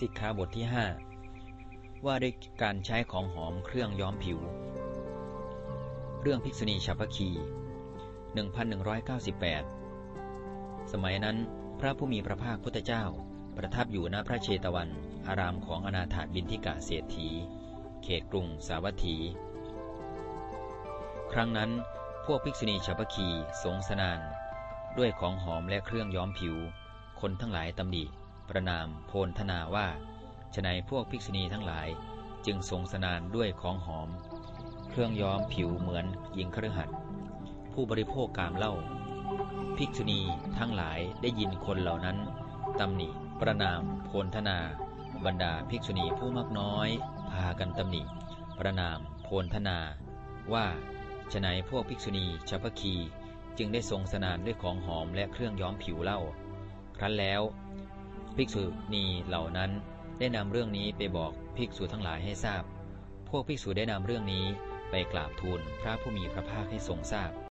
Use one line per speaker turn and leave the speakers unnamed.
สิกขาบทที่ 5 ว่าด้วยการใช้ของหอมเครื่องย้อมผิว เรื่องภิกษุณีฉัพพคี 1198 สมัยนั้นพระผู้มีพระภาคพุทธเจ้า ประทับอยู่ณพระเชตวัน อารามของอนาถาบินทิกะเศรษฐี เขตกรุงสาวัตถี ครั้งนั้นพวกภิกษุณีฉัพพคีสงสนาน ด้วยของหอมและเครื่องย้อมผิว คนทั้งหลายตำหนิ ประนามโพลธนาว่าฉนัยพวกภิกษุณีทั้งหลายจึงทรงสนานด้วยของหอม เครื่องย้อมผิวเหมือนหญิงครือหัดผู้บริโภคกามเล่าภิกษุณีทั้งหลายได้ยินคนเหล่านั้นตำหนิประนามโพลธนา บรรดาภิกษุณีผู้มากน้อย พากันตำหนิ ประนามโพลธนา ว่าฉนัยพวกภิกษุณีชัพคี จึงได้ทรงสนานด้วยของหอมและเครื่องย้อมผิวเล่าครั้นแล้ว ภิกษุณีเหล่านั้นได้นำเรื่องนี้ไปบอกภิกษุทั้งหลายให้ทราบ พวกภิกษุได้นำเรื่องนี้ไปกราบทูลพระผู้มีพระภาคให้ทรงทราบ